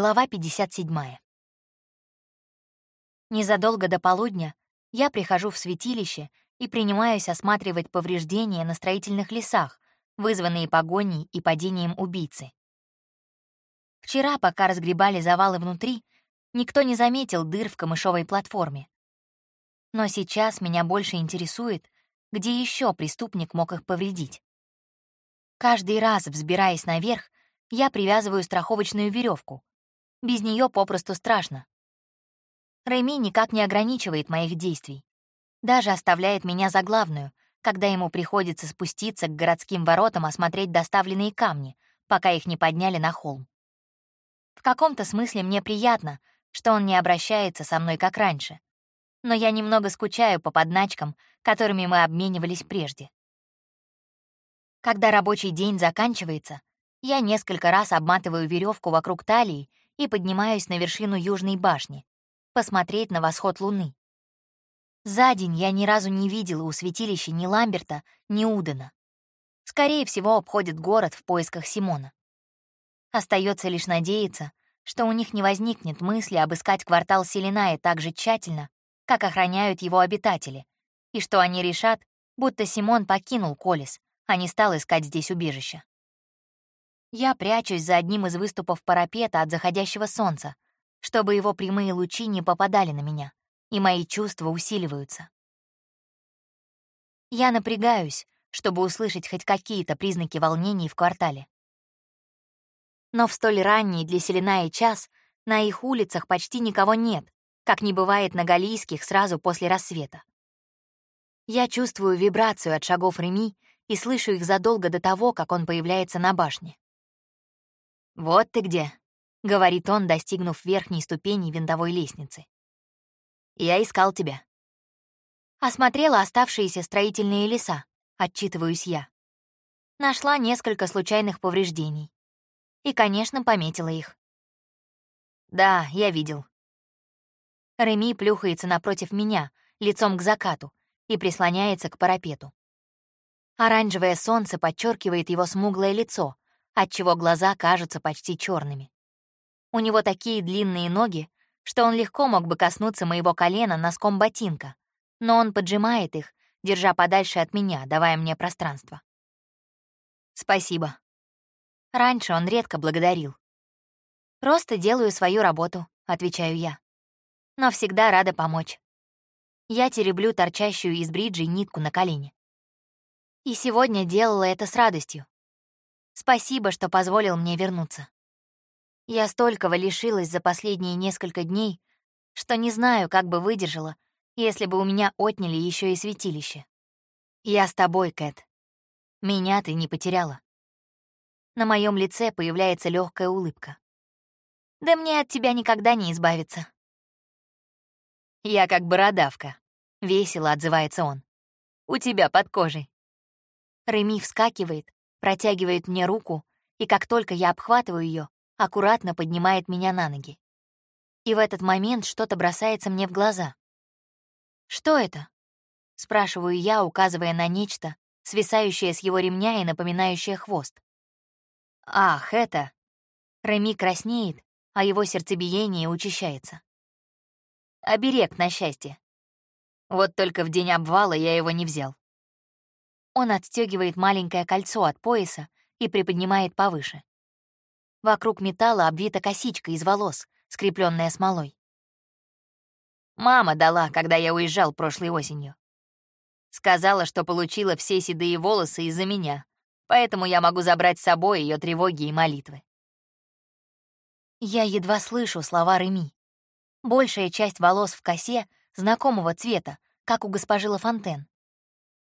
Глава 57. Незадолго до полудня я прихожу в святилище и принимаюсь осматривать повреждения на строительных лесах, вызванные погоней и падением убийцы. Вчера, пока разгребали завалы внутри, никто не заметил дыр в камышовой платформе. Но сейчас меня больше интересует, где еще преступник мог их повредить. Каждый раз, взбираясь наверх, я привязываю страховочную веревку, без нее попросту страшно. Рэми никак не ограничивает моих действий. Даже оставляет меня за главную, когда ему приходится спуститься к городским воротам осмотреть доставленные камни, пока их не подняли на холм. В каком-то смысле мне приятно, что он не обращается со мной как раньше. Но я немного скучаю по подначкам, которыми мы обменивались прежде. Когда рабочий день заканчивается, я несколько раз обматываю веревку вокруг талии и поднимаюсь на вершину Южной башни, посмотреть на восход Луны. За день я ни разу не видела у святилища ни Ламберта, ни Удена. Скорее всего, обходит город в поисках Симона. Остается лишь надеяться, что у них не возникнет мысли обыскать квартал Селиная так же тщательно, как охраняют его обитатели, и что они решат, будто Симон покинул Колес, а не стал искать здесь убежище. Я прячусь за одним из выступов парапета от заходящего солнца, чтобы его прямые лучи не попадали на меня, и мои чувства усиливаются. Я напрягаюсь, чтобы услышать хоть какие-то признаки волнений в квартале. Но в столь ранний для Селена час на их улицах почти никого нет, как не бывает на Галийских сразу после рассвета. Я чувствую вибрацию от шагов Реми и слышу их задолго до того, как он появляется на башне. «Вот ты где», — говорит он, достигнув верхней ступени винтовой лестницы. «Я искал тебя». Осмотрела оставшиеся строительные леса, отчитываюсь я. Нашла несколько случайных повреждений. И, конечно, пометила их. «Да, я видел». Реми плюхается напротив меня, лицом к закату, и прислоняется к парапету. Оранжевое солнце подчеркивает его смуглое лицо, отчего глаза кажутся почти черными. У него такие длинные ноги, что он легко мог бы коснуться моего колена носком ботинка, но он поджимает их, держа подальше от меня, давая мне пространство. Спасибо. Раньше он редко благодарил. «Просто делаю свою работу», — отвечаю я. «Но всегда рада помочь». Я тереблю торчащую из бриджей нитку на колене. И сегодня делала это с радостью, Спасибо, что позволил мне вернуться. Я столького лишилась за последние несколько дней, что не знаю, как бы выдержала, если бы у меня отняли еще и святилище. Я с тобой, Кэт. Меня ты не потеряла. На моем лице появляется легкая улыбка. Да мне от тебя никогда не избавиться. Я как бородавка. Весело отзывается он. У тебя под кожей. Реми вскакивает, протягивает мне руку, и как только я обхватываю ее, аккуратно поднимает меня на ноги. И в этот момент что-то бросается мне в глаза. «Что это?» — спрашиваю я, указывая на нечто, свисающее с его ремня и напоминающее хвост. «Ах, это...» Реми краснеет, а его сердцебиение учащается. «Оберег на счастье. Вот только в день обвала я его не взял. Он отстегивает маленькое кольцо от пояса и приподнимает повыше. Вокруг металла обвита косичка из волос, скрепленная смолой. Мама дала, когда я уезжал прошлой осенью. Сказала, что получила все седые волосы из-за меня, поэтому я могу забрать с собой ее тревоги и молитвы. Я едва слышу слова Реми. Большая часть волос в косе знакомого цвета, как у госпожи Лафонтен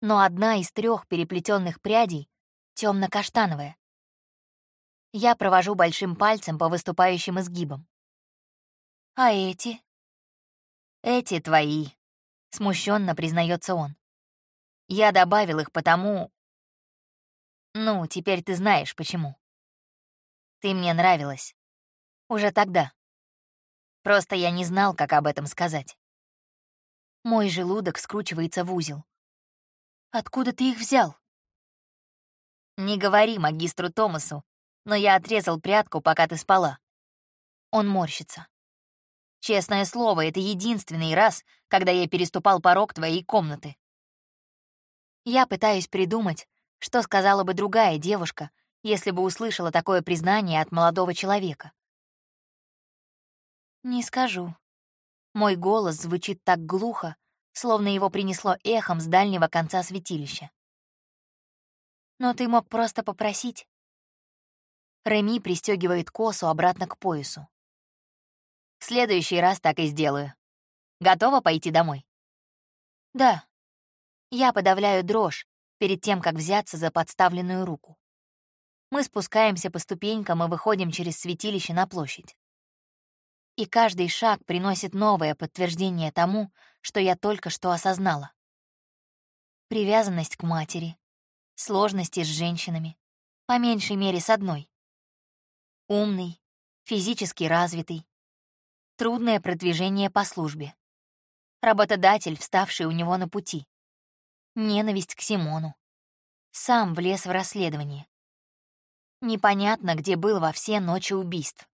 но одна из трех переплетенных прядей темно-каштановая. Я провожу большим пальцем по выступающим изгибам. А эти? Эти твои, смущенно признается он. Я добавил их потому... Ну, теперь ты знаешь, почему. Ты мне нравилась. Уже тогда. Просто я не знал, как об этом сказать. Мой желудок скручивается в узел. Откуда ты их взял?» «Не говори магистру Томасу, но я отрезал прядку, пока ты спала». Он морщится. Честное слово, это единственный раз, когда я переступал порог твоей комнаты. Я пытаюсь придумать, что сказала бы другая девушка, если бы услышала такое признание от молодого человека. Не скажу. Мой голос звучит так глухо, словно его принесло эхом с дальнего конца святилища. Но ты мог просто попросить. Реми пристегивает косу обратно к поясу. В следующий раз так и сделаю. Готова пойти домой? Да. Я подавляю дрожь перед тем, как взяться за подставленную руку. Мы спускаемся по ступенькам и выходим через святилище на площадь. И каждый шаг приносит новое подтверждение тому, что я только что осознала. Привязанность к матери, сложности с женщинами, по меньшей мере с одной. Умный, физически развитый, трудное продвижение по службе. Работодатель, вставший у него на пути. Ненависть к Симону. Сам влез в расследование. Непонятно, где был во все ночи убийств.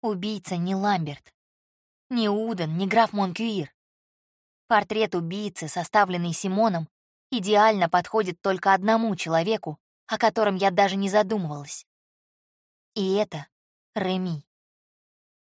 Убийца не Ламберт, не Уден, не граф Монкюир. Портрет убийцы, составленный Симоном, идеально подходит только одному человеку, о котором я даже не задумывалась. И это Реми.